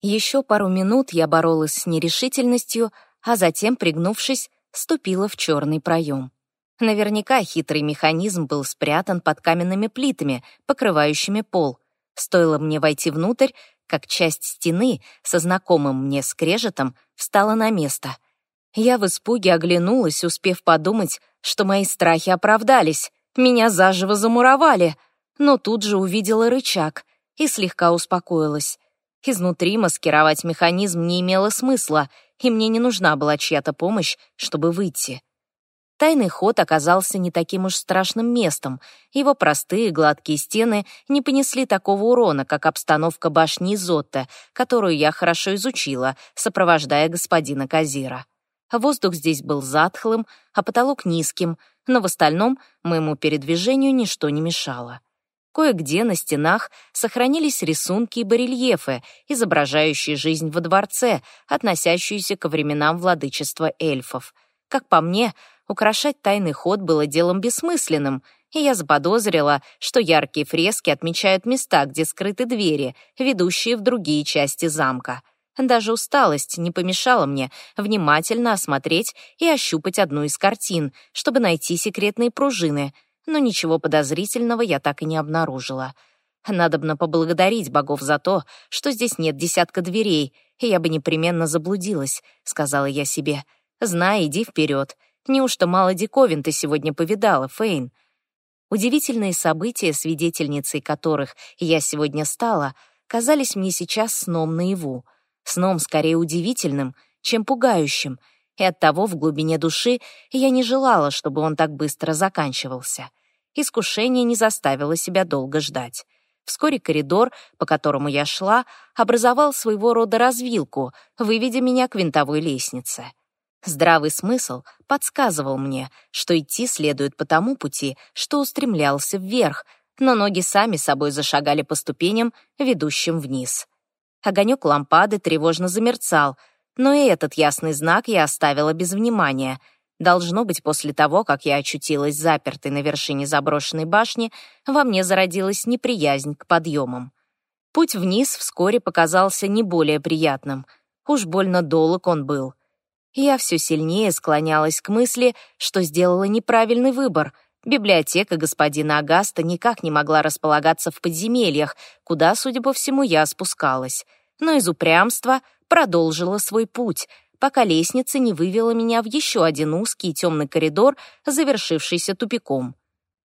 Еще пару минут я боролась с нерешительностью, а затем, пригнувшись, ступила в черный проем. Наверняка хитрый механизм был спрятан под каменными плитами, покрывающими пол. Стоило мне войти внутрь, как часть стены со знакомым мне скрежетом встала на место. Я в испуге оглянулась, успев подумать, что мои страхи оправдались, меня заживо замуровали, но тут же увидела рычаг и слегка успокоилась. Изнутри маскировать механизм не имело смысла, и мне не нужна была чья-то помощь, чтобы выйти. Тайный ход оказался не таким уж страшным местом. Его простые гладкие стены не понесли такого урона, как обстановка башни Изотта, которую я хорошо изучила, сопровождая господина Казира. Воздух здесь был затхлым, а потолок низким, но в остальном моему передвижению ничто не мешало. Кое-где на стенах сохранились рисунки и барельефы, изображающие жизнь во дворце, относящуюся ко временам владычества эльфов. Как по мне, украшать тайный ход было делом бессмысленным, и я заподозрила, что яркие фрески отмечают места, где скрыты двери, ведущие в другие части замка. Даже усталость не помешала мне внимательно осмотреть и ощупать одну из картин, чтобы найти секретные пружины, но ничего подозрительного я так и не обнаружила. Надобно поблагодарить богов за то, что здесь нет десятка дверей, и я бы непременно заблудилась, сказала я себе. Знай, иди вперед. Неужто мало диковин ты сегодня повидала, Фейн? Удивительные события, свидетельницей которых я сегодня стала, казались мне сейчас сном наяву сном скорее удивительным, чем пугающим, и оттого в глубине души я не желала, чтобы он так быстро заканчивался. Искушение не заставило себя долго ждать. Вскоре коридор, по которому я шла, образовал своего рода развилку, выведя меня к винтовой лестнице. Здравый смысл подсказывал мне, что идти следует по тому пути, что устремлялся вверх, но ноги сами собой зашагали по ступеням, ведущим вниз. Огонек лампады тревожно замерцал, но и этот ясный знак я оставила без внимания. Должно быть, после того, как я очутилась запертой на вершине заброшенной башни, во мне зародилась неприязнь к подъемам. Путь вниз вскоре показался не более приятным. Уж больно долг он был. Я все сильнее склонялась к мысли, что сделала неправильный выбор — Библиотека господина Агаста никак не могла располагаться в подземельях, куда, судя по всему, я спускалась. Но из упрямства продолжила свой путь, пока лестница не вывела меня в еще один узкий темный коридор, завершившийся тупиком.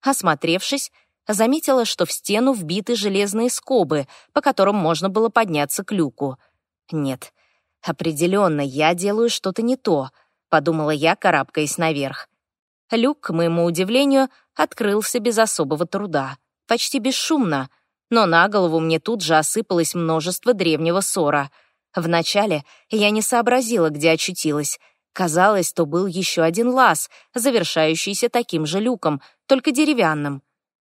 Осмотревшись, заметила, что в стену вбиты железные скобы, по которым можно было подняться к люку. «Нет, определенно, я делаю что-то не то», — подумала я, карабкаясь наверх. Люк, к моему удивлению, открылся без особого труда, почти бесшумно, но на голову мне тут же осыпалось множество древнего ссора. Вначале я не сообразила, где очутилась. Казалось, то был еще один лаз, завершающийся таким же люком, только деревянным.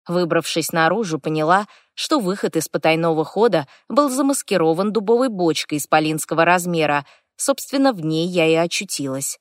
Выбравшись наружу, поняла, что выход из потайного хода был замаскирован дубовой бочкой исполинского размера. Собственно, в ней я и очутилась.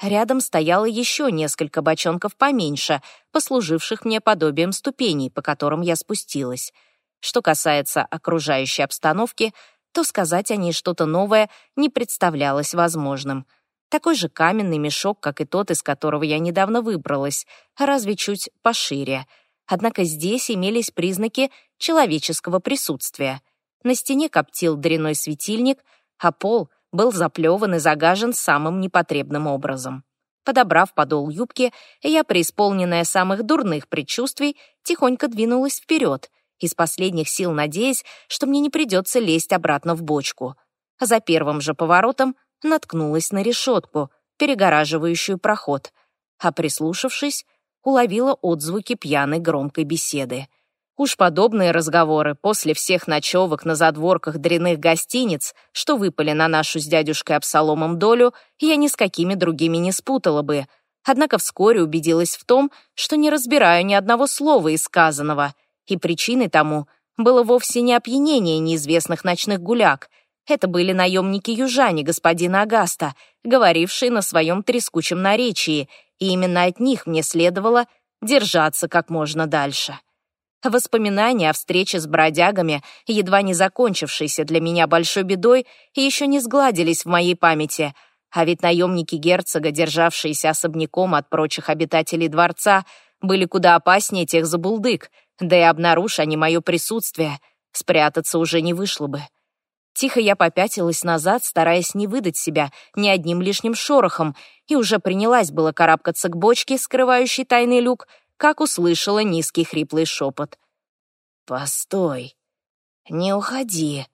Рядом стояло еще несколько бочонков поменьше, послуживших мне подобием ступеней, по которым я спустилась. Что касается окружающей обстановки, то сказать о ней что-то новое не представлялось возможным. Такой же каменный мешок, как и тот, из которого я недавно выбралась, разве чуть пошире. Однако здесь имелись признаки человеческого присутствия. На стене коптил дряной светильник, а пол был заплеван и загажен самым непотребным образом. Подобрав подол юбки, я, преисполненная самых дурных предчувствий, тихонько двинулась вперед, из последних сил надеясь, что мне не придется лезть обратно в бочку. За первым же поворотом наткнулась на решетку, перегораживающую проход, а прислушавшись, уловила отзвуки пьяной громкой беседы. Уж подобные разговоры после всех ночевок на задворках дряных гостиниц, что выпали на нашу с дядюшкой Абсаломом долю, я ни с какими другими не спутала бы. Однако вскоре убедилась в том, что не разбираю ни одного слова из сказанного, и причиной тому было вовсе не опьянение неизвестных ночных гуляк. Это были наемники-южане господина Агаста, говорившие на своем трескучем наречии, и именно от них мне следовало держаться как можно дальше. Воспоминания о встрече с бродягами, едва не закончившейся для меня большой бедой, еще не сгладились в моей памяти. А ведь наемники герцога, державшиеся особняком от прочих обитателей дворца, были куда опаснее тех забулдык, да и обнаружь они мое присутствие, спрятаться уже не вышло бы. Тихо я попятилась назад, стараясь не выдать себя ни одним лишним шорохом, и уже принялась было карабкаться к бочке, скрывающей тайный люк, как услышала низкий хриплый шепот. «Постой! Не уходи!»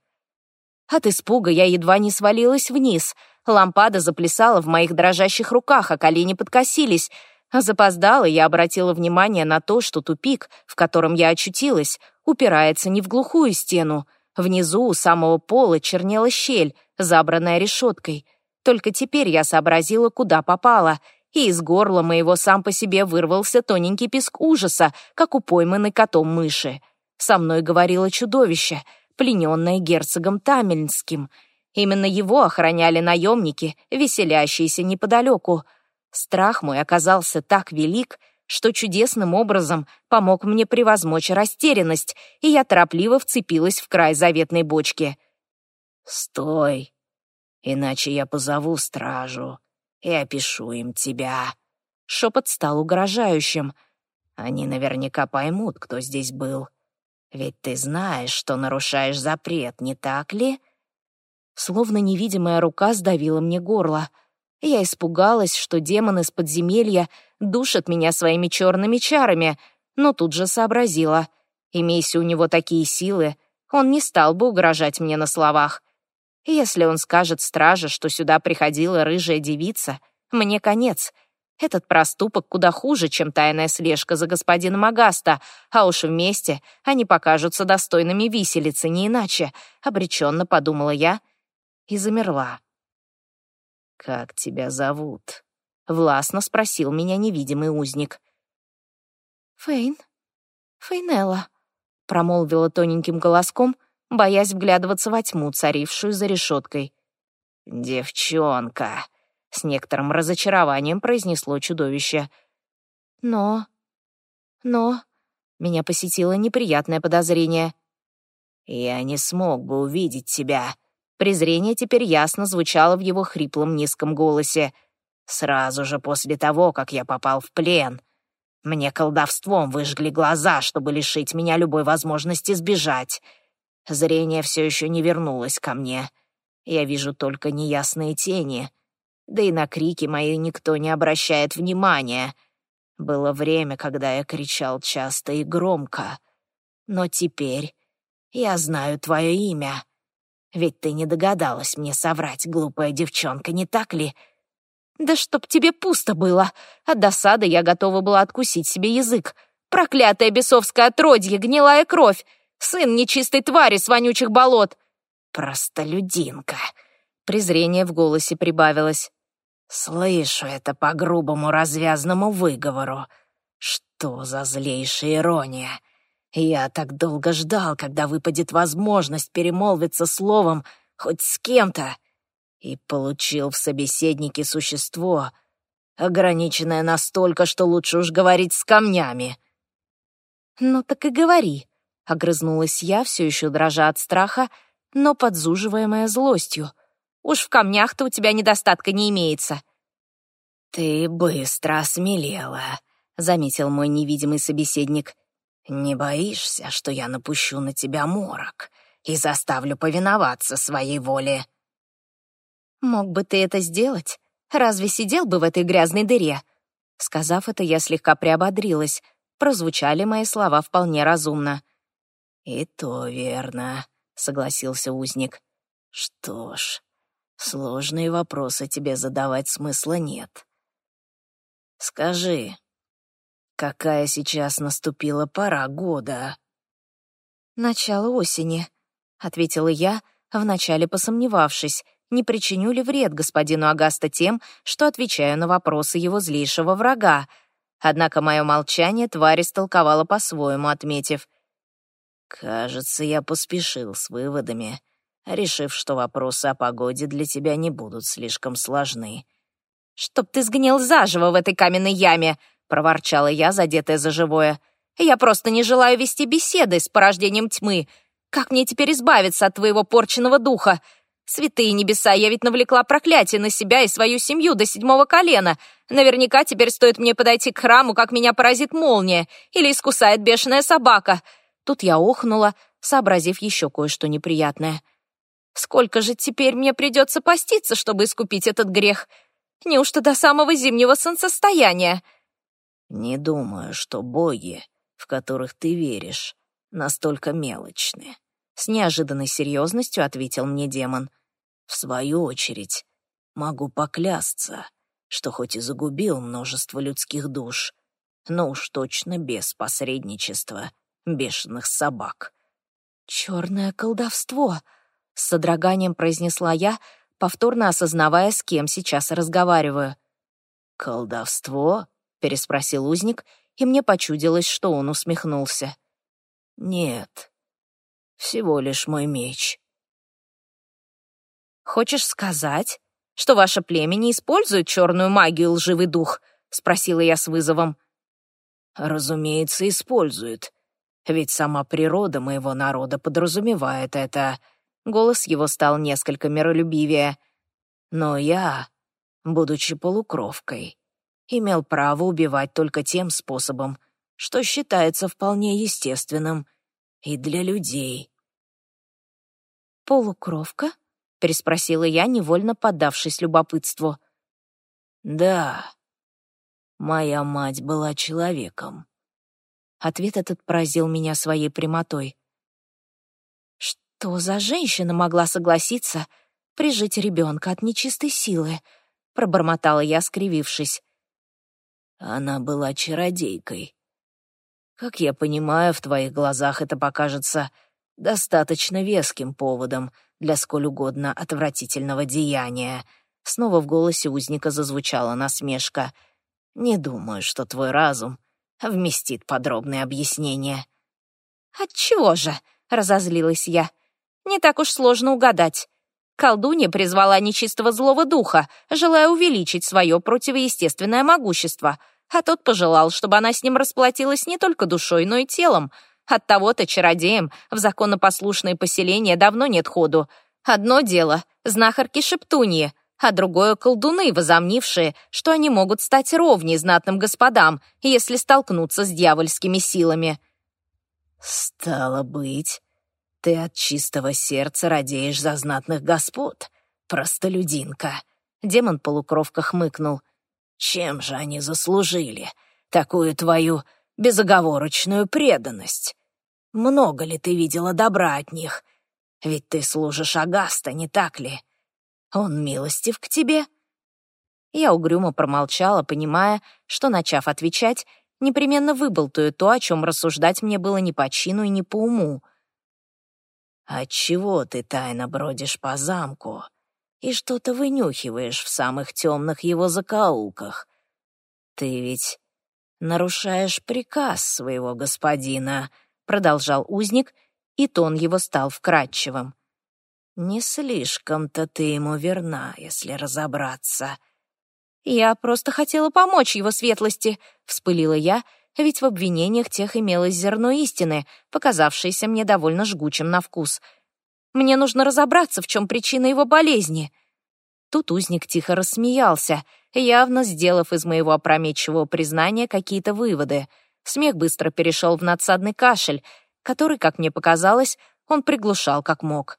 От испуга я едва не свалилась вниз. Лампада заплясала в моих дрожащих руках, а колени подкосились. Запоздала я обратила внимание на то, что тупик, в котором я очутилась, упирается не в глухую стену. Внизу у самого пола чернела щель, забранная решеткой. Только теперь я сообразила, куда попала — и из горла моего сам по себе вырвался тоненький писк ужаса, как у пойманной котом мыши. Со мной говорило чудовище, плененное герцогом Тамельнским. Именно его охраняли наемники, веселящиеся неподалеку. Страх мой оказался так велик, что чудесным образом помог мне превозмочь растерянность, и я торопливо вцепилась в край заветной бочки. «Стой, иначе я позову стражу», и опишу им тебя». Шепот стал угрожающим. «Они наверняка поймут, кто здесь был. Ведь ты знаешь, что нарушаешь запрет, не так ли?» Словно невидимая рука сдавила мне горло. Я испугалась, что демон из подземелья душит меня своими черными чарами, но тут же сообразила. Имейся у него такие силы, он не стал бы угрожать мне на словах. Если он скажет страже, что сюда приходила рыжая девица, мне конец. Этот проступок куда хуже, чем тайная слежка за господином Агаста, а уж вместе они покажутся достойными виселицы, не иначе, — обреченно подумала я и замерла. «Как тебя зовут?» — властно спросил меня невидимый узник. «Фейн, Фейнелла», — промолвила тоненьким голоском — боясь вглядываться во тьму, царившую за решеткой. «Девчонка!» — с некоторым разочарованием произнесло чудовище. «Но... но...» — меня посетило неприятное подозрение. «Я не смог бы увидеть тебя». Презрение теперь ясно звучало в его хриплом низком голосе. «Сразу же после того, как я попал в плен. Мне колдовством выжгли глаза, чтобы лишить меня любой возможности сбежать. Зрение все еще не вернулось ко мне. Я вижу только неясные тени. Да и на крики мои никто не обращает внимания. Было время, когда я кричал часто и громко. Но теперь я знаю твое имя. Ведь ты не догадалась мне соврать, глупая девчонка, не так ли?» «Да чтоб тебе пусто было!» От досады я готова была откусить себе язык. «Проклятое бесовское отродье, гнилая кровь! Сын нечистой твари с вонючих болот!» «Простолюдинка!» Презрение в голосе прибавилось. «Слышу это по грубому развязному выговору. Что за злейшая ирония! Я так долго ждал, когда выпадет возможность перемолвиться словом хоть с кем-то, и получил в собеседнике существо, ограниченное настолько, что лучше уж говорить с камнями». «Ну так и говори», — огрызнулась я, все еще дрожа от страха, но подзуживаемая злостью. «Уж в камнях-то у тебя недостатка не имеется». «Ты быстро осмелела», — заметил мой невидимый собеседник. «Не боишься, что я напущу на тебя морок и заставлю повиноваться своей воле?» «Мог бы ты это сделать? Разве сидел бы в этой грязной дыре?» Сказав это, я слегка приободрилась. Прозвучали мои слова вполне разумно. «И то верно», — согласился узник. «Что ж, сложные вопросы тебе задавать смысла нет. Скажи, какая сейчас наступила пора года?» «Начало осени», — ответила я, вначале посомневавшись, не причиню ли вред господину Агаста тем, что отвечаю на вопросы его злейшего врага. Однако мое молчание тварь истолковала по-своему, отметив — Кажется, я поспешил с выводами, решив, что вопросы о погоде для тебя не будут слишком сложны. «Чтоб ты сгнил заживо в этой каменной яме!» — проворчала я, задетая за живое. Я просто не желаю вести беседы с порождением тьмы. Как мне теперь избавиться от твоего порченного духа? Святые небеса, я ведь навлекла проклятие на себя и свою семью до седьмого колена. Наверняка теперь стоит мне подойти к храму, как меня поразит молния или искусает бешеная собака. Тут я охнула, сообразив еще кое-что неприятное. Сколько же теперь мне придется поститься, чтобы искупить этот грех? Неужто до самого зимнего солнцестояния? Не думаю, что боги, в которых ты веришь, настолько мелочны. С неожиданной серьезностью ответил мне демон. В свою очередь, могу поклясться, что хоть и загубил множество людских душ, но уж точно без посредничества бешеных собак. «Черное колдовство!» — с содроганием произнесла я, повторно осознавая, с кем сейчас разговариваю. «Колдовство?» — переспросил узник, и мне почудилось, что он усмехнулся. «Нет, всего лишь мой меч». «Хочешь сказать, что ваше племя не использует черную магию лживый дух?» — спросила я с вызовом. «Разумеется, использует. Ведь сама природа моего народа подразумевает это». Голос его стал несколько миролюбивее. «Но я, будучи полукровкой, имел право убивать только тем способом, что считается вполне естественным и для людей». «Полукровка?» — переспросила я, невольно поддавшись любопытству. «Да, моя мать была человеком». Ответ этот поразил меня своей прямотой. Что за женщина могла согласиться прижить ребенка от нечистой силы? Пробормотала я, скривившись. Она была чародейкой. Как я понимаю, в твоих глазах это покажется достаточно веским поводом для сколь угодно отвратительного деяния. Снова в голосе узника зазвучала насмешка. Не думаю, что твой разум вместит подробные объяснения. «Отчего же?» — разозлилась я. «Не так уж сложно угадать. Колдунья призвала нечистого злого духа, желая увеличить свое противоестественное могущество, а тот пожелал, чтобы она с ним расплатилась не только душой, но и телом. От того-то чародеям в законопослушные поселения давно нет ходу. Одно дело — знахарки-шептуньи, а другое — колдуны, возомнившие, что они могут стать ровней знатным господам, если столкнутся с дьявольскими силами. «Стало быть, ты от чистого сердца радеешь за знатных господ, простолюдинка», — демон-полукровка хмыкнул. «Чем же они заслужили такую твою безоговорочную преданность? Много ли ты видела добра от них? Ведь ты служишь Агаста, не так ли?» Он милостив к тебе?» Я угрюмо промолчала, понимая, что, начав отвечать, непременно выболтаю то, о чем рассуждать мне было ни по чину и ни по уму. «Отчего ты тайно бродишь по замку и что-то вынюхиваешь в самых темных его закоулках? Ты ведь нарушаешь приказ своего господина», — продолжал узник, и тон его стал вкрадчивым. Не слишком-то ты ему верна, если разобраться. Я просто хотела помочь его светлости, вспылила я, ведь в обвинениях тех имелось зерно истины, показавшееся мне довольно жгучим на вкус. Мне нужно разобраться, в чем причина его болезни. Тут узник тихо рассмеялся, явно сделав из моего опрометчивого признания какие-то выводы. Смех быстро перешел в надсадный кашель, который, как мне показалось, он приглушал как мог.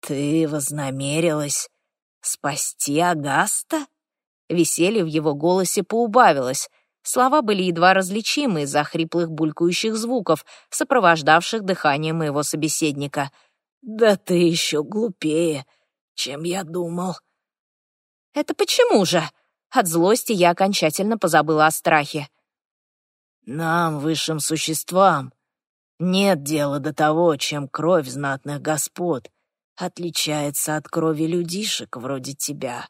«Ты вознамерилась спасти Агаста?» Веселье в его голосе поубавилось. Слова были едва различимы из-за хриплых булькающих звуков, сопровождавших дыхание моего собеседника. «Да ты еще глупее, чем я думал». «Это почему же?» От злости я окончательно позабыла о страхе. «Нам, высшим существам, нет дела до того, чем кровь знатных господ отличается от крови людишек вроде тебя».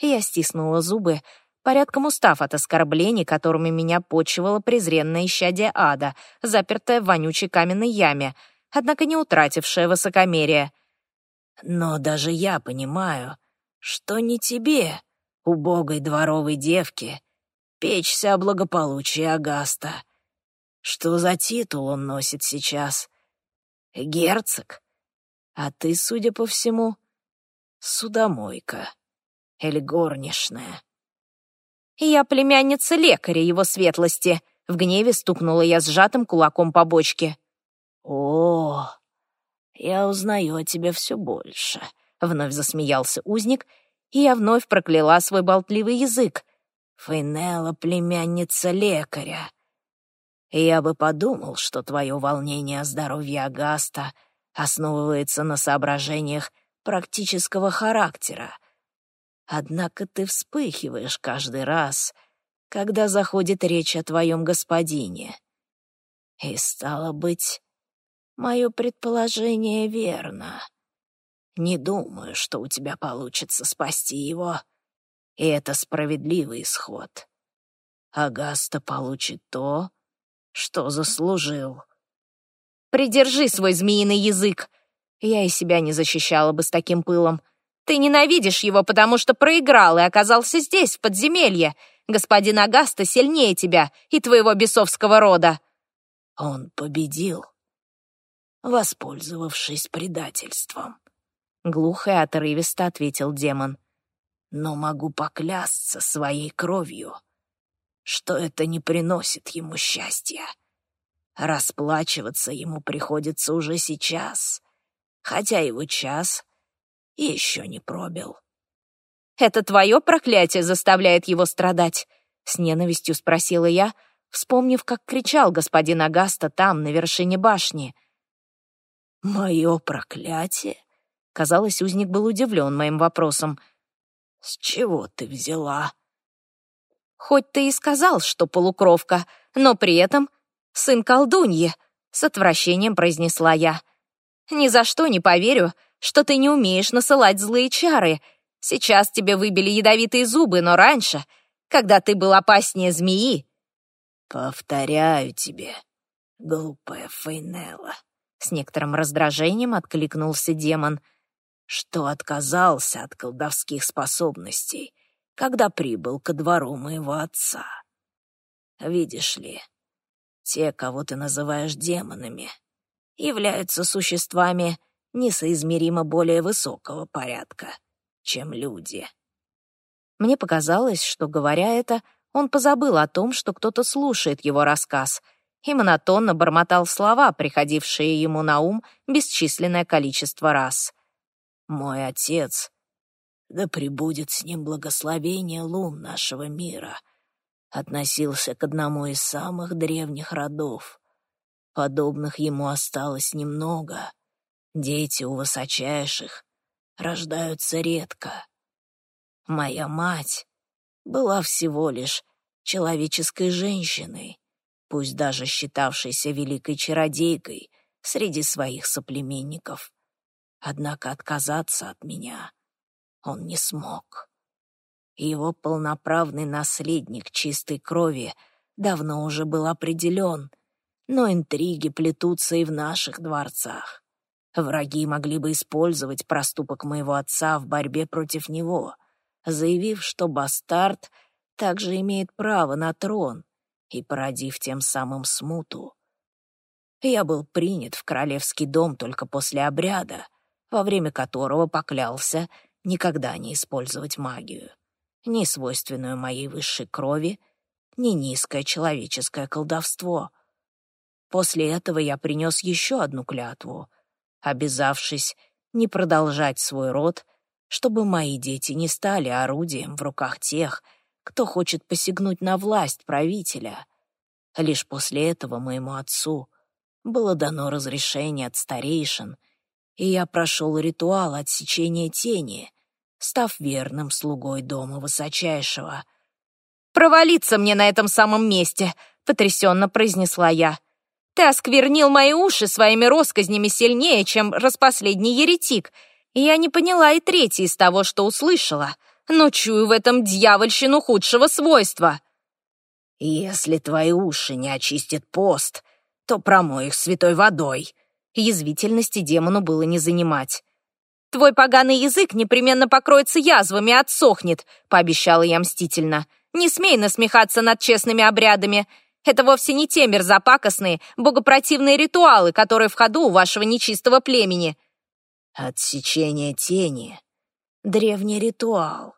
Я стиснула зубы, порядком устав от оскорблений, которыми меня почивала презренная исчадие ада, запертая в вонючей каменной яме, однако не утратившая высокомерие. «Но даже я понимаю, что не тебе, убогой дворовой девке, печься о благополучии Агаста. Что за титул он носит сейчас? Герцог? А ты, судя по всему, судомойка или горничная. «Я племянница лекаря его светлости», — в гневе стукнула я сжатым кулаком по бочке. «О, я узнаю о тебе все больше», — вновь засмеялся узник, и я вновь прокляла свой болтливый язык. «Фейнелла — племянница лекаря. Я бы подумал, что твое волнение о здоровье Агаста основывается на соображениях практического характера. Однако ты вспыхиваешь каждый раз, когда заходит речь о твоем господине. И, стало быть, мое предположение верно. Не думаю, что у тебя получится спасти его, и это справедливый исход. Агаста получит то, что заслужил. «Придержи свой змеиный язык!» Я и себя не защищала бы с таким пылом. Ты ненавидишь его, потому что проиграл и оказался здесь, в подземелье. Господин Агаста сильнее тебя и твоего бесовского рода». «Он победил, воспользовавшись предательством», — глухо и отрывисто ответил демон. «Но могу поклясться своей кровью, что это не приносит ему счастья. Расплачиваться ему приходится уже сейчас, хотя его час еще не пробил. «Это твое проклятие заставляет его страдать?» — с ненавистью спросила я, вспомнив, как кричал господин Агаста там, на вершине башни. «Мое проклятие?» Казалось, узник был удивлен моим вопросом. «С чего ты взяла?» «Хоть ты и сказал, что полукровка, но при этом сын колдуньи», — с отвращением произнесла я. «Ни за что не поверю, что ты не умеешь насылать злые чары. Сейчас тебе выбили ядовитые зубы, но раньше, когда ты был опаснее змеи...» «Повторяю тебе, глупая Фейнелла», — с некоторым раздражением откликнулся демон, что отказался от колдовских способностей, когда прибыл ко двору моего отца. Видишь ли, те, кого ты называешь демонами, являются существами, несоизмеримо более высокого порядка, чем люди. Мне показалось, что, говоря это, он позабыл о том, что кто-то слушает его рассказ, и монотонно бормотал слова, приходившие ему на ум бесчисленное количество раз. «Мой отец, да пребудет с ним благословение лун нашего мира», относился к одному из самых древних родов. Подобных ему осталось немного, Дети у высочайших рождаются редко. Моя мать была всего лишь человеческой женщиной, пусть даже считавшейся великой чародейкой среди своих соплеменников. Однако отказаться от меня он не смог. Его полноправный наследник чистой крови давно уже был определен, но интриги плетутся и в наших дворцах. Враги могли бы использовать проступок моего отца в борьбе против него, заявив, что бастард также имеет право на трон и породив тем самым смуту. Я был принят в королевский дом только после обряда, во время которого поклялся никогда не использовать магию, ни свойственную моей высшей крови, ни низкое человеческое колдовство. После этого я принес еще одну клятву — обязавшись не продолжать свой род, чтобы мои дети не стали орудием в руках тех, кто хочет посягнуть на власть правителя. Лишь после этого моему отцу было дано разрешение от старейшин, и я прошел ритуал отсечения тени, став верным слугой дома высочайшего. «Провалиться мне на этом самом месте!» — потрясенно произнесла я. Ты осквернил мои уши своими росказнями сильнее, чем распоследний еретик. И я не поняла и третий из того, что услышала. Но чую в этом дьявольщину худшего свойства. Если твои уши не очистит пост, то промой их святой водой. Язвительности демону было не занимать. «Твой поганый язык непременно покроется язвами, отсохнет», — пообещала я мстительно. «Не смей насмехаться над честными обрядами. Это вовсе не те мерзопакостные, богопротивные ритуалы, которые в ходу у вашего нечистого племени». «Отсечение тени — древний ритуал,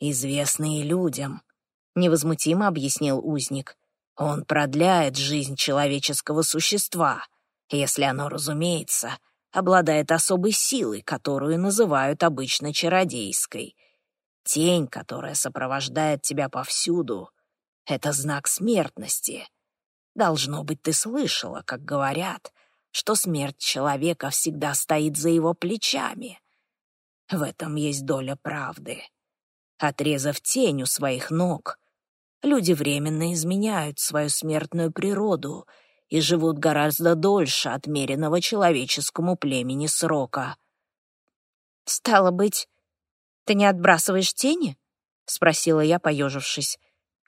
известный людям», — невозмутимо объяснил узник. «Он продляет жизнь человеческого существа, если оно, разумеется, обладает особой силой, которую называют обычно чародейской. Тень, которая сопровождает тебя повсюду, — это знак смертности. Должно быть, ты слышала, как говорят, что смерть человека всегда стоит за его плечами. В этом есть доля правды. Отрезав тень у своих ног, люди временно изменяют свою смертную природу — и живут гораздо дольше отмеренного человеческому племени срока. «Стало быть, ты не отбрасываешь тени?» — спросила я, поежившись.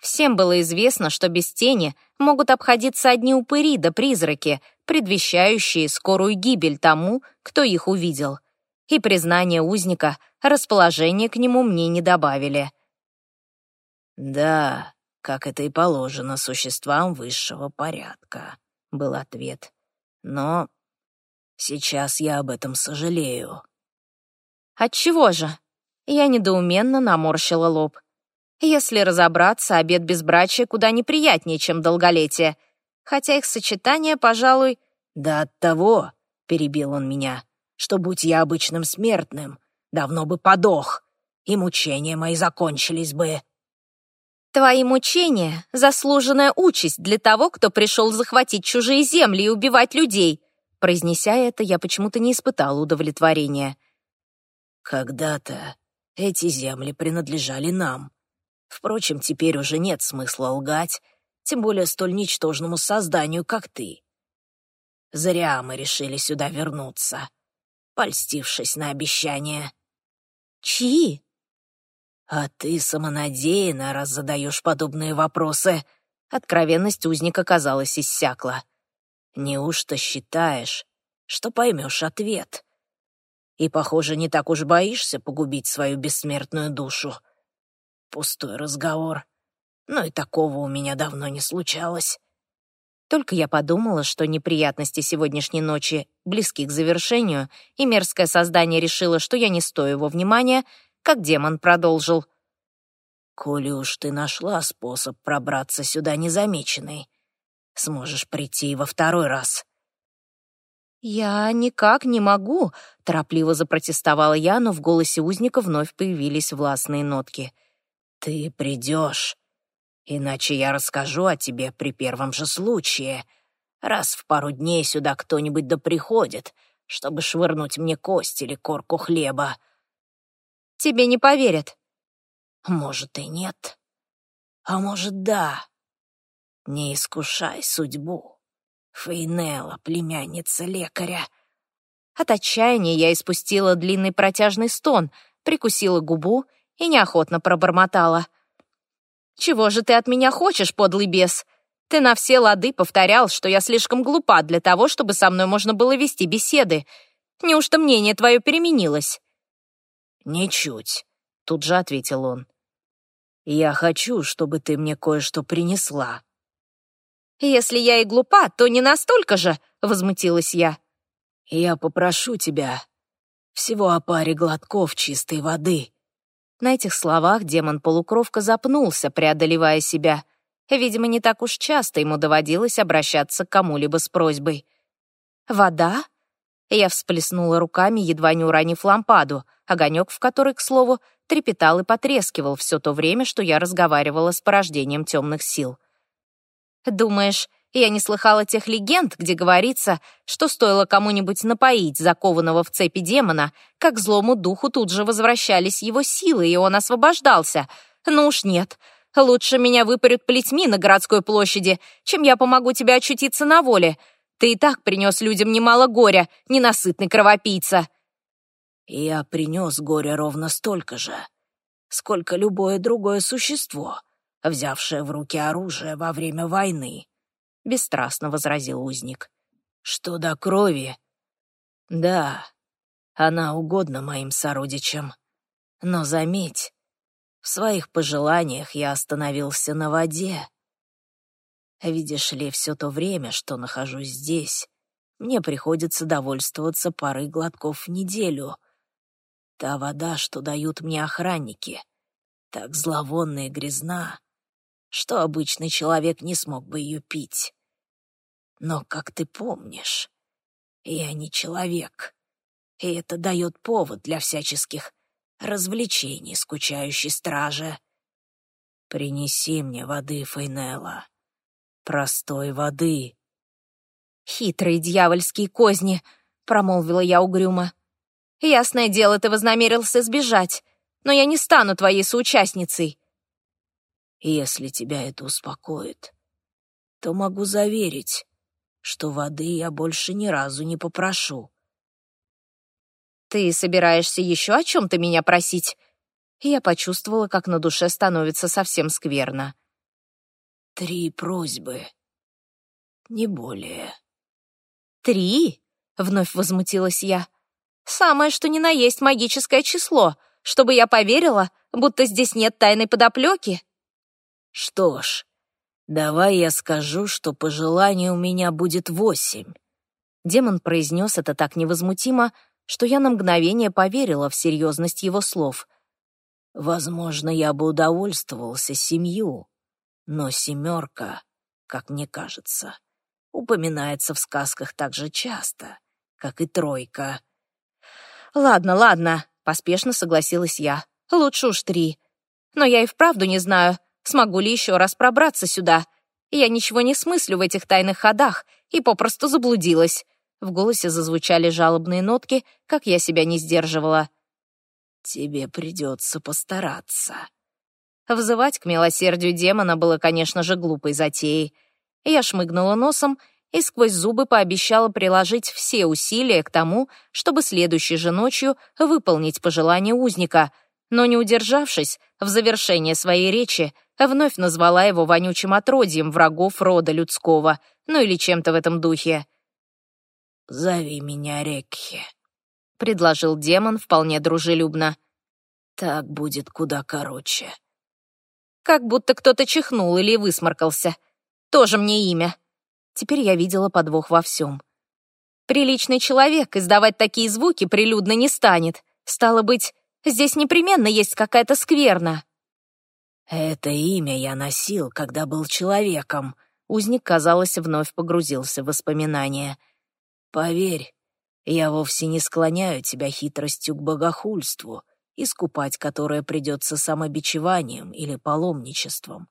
Всем было известно, что без тени могут обходиться одни упыри да призраки, предвещающие скорую гибель тому, кто их увидел. И признание узника расположение к нему мне не добавили. «Да, как это и положено существам высшего порядка», — был ответ. «Но сейчас я об этом сожалею». «Отчего же?» Я недоуменно наморщила лоб. Если разобраться, обед безбрачия куда неприятнее, чем долголетие. Хотя их сочетание, пожалуй... «Да от того», — перебил он меня, — «что, будь я обычным смертным, давно бы подох, и мучения мои закончились бы». Твои мучения — заслуженная участь для того, кто пришел захватить чужие земли и убивать людей. Произнеся это, я почему-то не испытала удовлетворения. Когда-то эти земли принадлежали нам. Впрочем, теперь уже нет смысла лгать, тем более столь ничтожному созданию, как ты. Зря мы решили сюда вернуться, польстившись на обещание. Чьи? «А ты самонадеянно, раз задаешь подобные вопросы». Откровенность узника, казалось, иссякла. «Неужто считаешь, что поймешь ответ? И, похоже, не так уж боишься погубить свою бессмертную душу. Пустой разговор. Но и такого у меня давно не случалось». Только я подумала, что неприятности сегодняшней ночи близки к завершению, и мерзкое создание решило, что я не стою его внимания, как демон продолжил. «Коли уж ты нашла способ пробраться сюда незамеченной, сможешь прийти во второй раз». «Я никак не могу», — торопливо запротестовала я, но в голосе узника вновь появились властные нотки. «Ты придешь, иначе я расскажу о тебе при первом же случае. Раз в пару дней сюда кто-нибудь да приходит, чтобы швырнуть мне кость или корку хлеба тебе не поверят». «Может, и нет. А может, да. Не искушай судьбу. Фейнелла, племянница лекаря». От отчаяния я испустила длинный протяжный стон, прикусила губу и неохотно пробормотала. «Чего же ты от меня хочешь, подлый бес? Ты на все лады повторял, что я слишком глупа для того, чтобы со мной можно было вести беседы. Неужто мнение твое переменилось?» «Ничуть», — тут же ответил он. «Я хочу, чтобы ты мне кое-что принесла». «Если я и глупа, то не настолько же», — возмутилась я. «Я попрошу тебя всего о паре глотков чистой воды». На этих словах демон-полукровка запнулся, преодолевая себя. Видимо, не так уж часто ему доводилось обращаться к кому-либо с просьбой. «Вода?» Я всплеснула руками, едва не уронив лампаду, огонек в которой, к слову, трепетал и потрескивал все то время, что я разговаривала с порождением темных сил. «Думаешь, я не слыхала тех легенд, где говорится, что стоило кому-нибудь напоить закованного в цепи демона, как злому духу тут же возвращались его силы, и он освобождался? Ну уж нет. Лучше меня выпарют плетьми на городской площади, чем я помогу тебе очутиться на воле. Ты и так принес людям немало горя, ненасытный кровопийца». «Я принес горя ровно столько же, сколько любое другое существо, взявшее в руки оружие во время войны», — бесстрастно возразил узник. «Что до крови? Да, она угодна моим сородичам. Но заметь, в своих пожеланиях я остановился на воде. Видишь ли, все то время, что нахожусь здесь, мне приходится довольствоваться парой глотков в неделю. Та вода, что дают мне охранники, так зловонная и грязна, что обычный человек не смог бы ее пить. Но, как ты помнишь, я не человек, и это дает повод для всяческих развлечений скучающей стражи. Принеси мне воды, Фейнелла, простой воды. Хитрые дьявольские козни, промолвила я угрюмо. Ясное дело, ты вознамерился сбежать, но я не стану твоей соучастницей. Если тебя это успокоит, то могу заверить, что воды я больше ни разу не попрошу. Ты собираешься еще о чем-то меня просить? Я почувствовала, как на душе становится совсем скверно. Три просьбы. Не более. Три? Вновь возмутилась я. Самое, что ни на есть магическое число, чтобы я поверила, будто здесь нет тайной подоплеки. Что ж, давай я скажу, что по желанию у меня будет восемь. Демон произнес это так невозмутимо, что я на мгновение поверила в серьезность его слов. «Возможно, я бы удовольствовался семью, но семерка, как мне кажется, упоминается в сказках так же часто, как и тройка». «Ладно, ладно», — поспешно согласилась я. «Лучше уж три. Но я и вправду не знаю, смогу ли еще раз пробраться сюда. Я ничего не смыслю в этих тайных ходах и попросту заблудилась. В голосе зазвучали жалобные нотки, как я себя не сдерживала. «Тебе придется постараться». Взывать к милосердию демона было, конечно же, глупой затеей. Я шмыгнула носом и сквозь зубы пообещала приложить все усилия к тому, чтобы следующей же ночью выполнить пожелание узника, но, не удержавшись, в завершение своей речи вновь назвала его вонючим отродьем врагов рода людского, ну или чем-то в этом духе. «Зови меня Рекхи», — предложил демон вполне дружелюбно. «Так будет куда короче». Как будто кто-то чихнул или высморкался. Тоже мне имя. Теперь я видела подвох во всем. Приличный человек издавать такие звуки прилюдно не станет. Стало быть, здесь непременно есть какая-то скверна. «Это имя я носил, когда был человеком», — узник, казалось, вновь погрузился в воспоминания — Поверь, я вовсе не склоняю тебя хитростью к богохульству, искупать которое придется самобичеванием или паломничеством.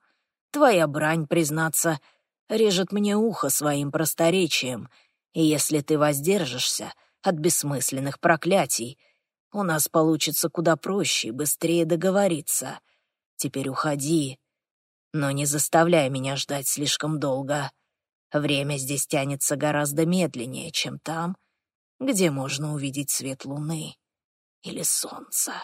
Твоя брань, признаться, режет мне ухо своим просторечием, и если ты воздержишься от бессмысленных проклятий, у нас получится куда проще и быстрее договориться. Теперь уходи, но не заставляй меня ждать слишком долго. Время здесь тянется гораздо медленнее, чем там, где можно увидеть свет луны или солнца.